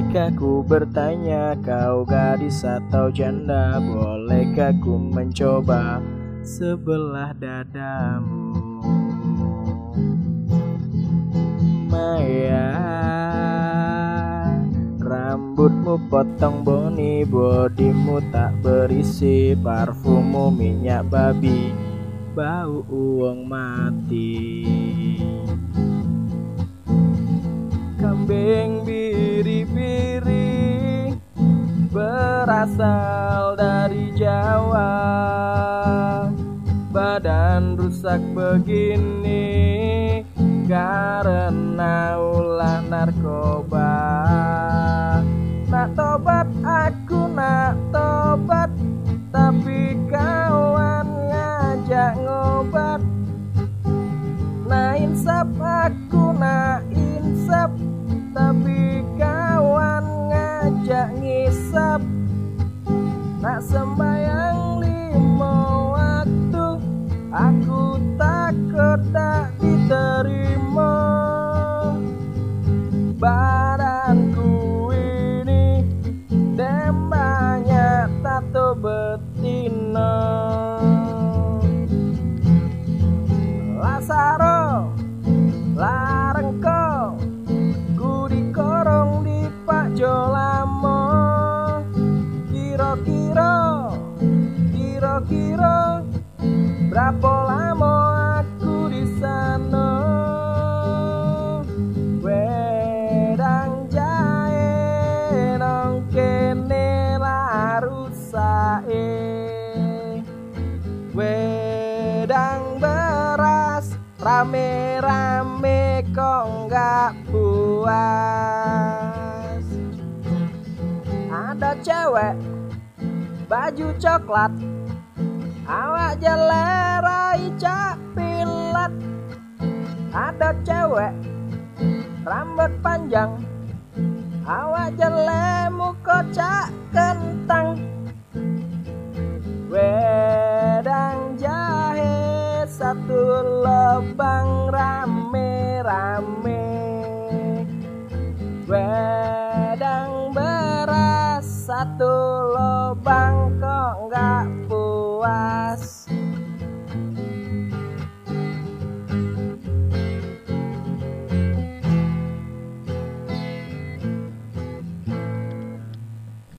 Aku bertanya kau gadis atau janda? Bolehkah ku mencoba sebelah dadamu? Maya Rambutmu potong boni Bodimu tak berisi Parfummu minyak babi Bau uang mati Berasal dari Jawa. Badan rusak begini Karena ulah narkoba. Nak tobat aku nak tobat Tapi kawan ngajak ngobat. Nah insap aku nak insap Tapi kawan ngajak ngisap Nak sembayang lima waktu Aku takut tak diterima. Badanku ini Dem banyak tato betina Lasaro Kiro-kiro Berapa lama aku di sana? Wedang jahe nong kene larusae Wedang beras rame-rame kok nggak puas. Ada cewek baju coklat Awak jelerai cak pilat. Ada cewek Rambut panjang. Awak jelemu kocak kentang. Wedang jahe Satu lubang rame-rame. Wedang beras Satu lubang kok nggak puas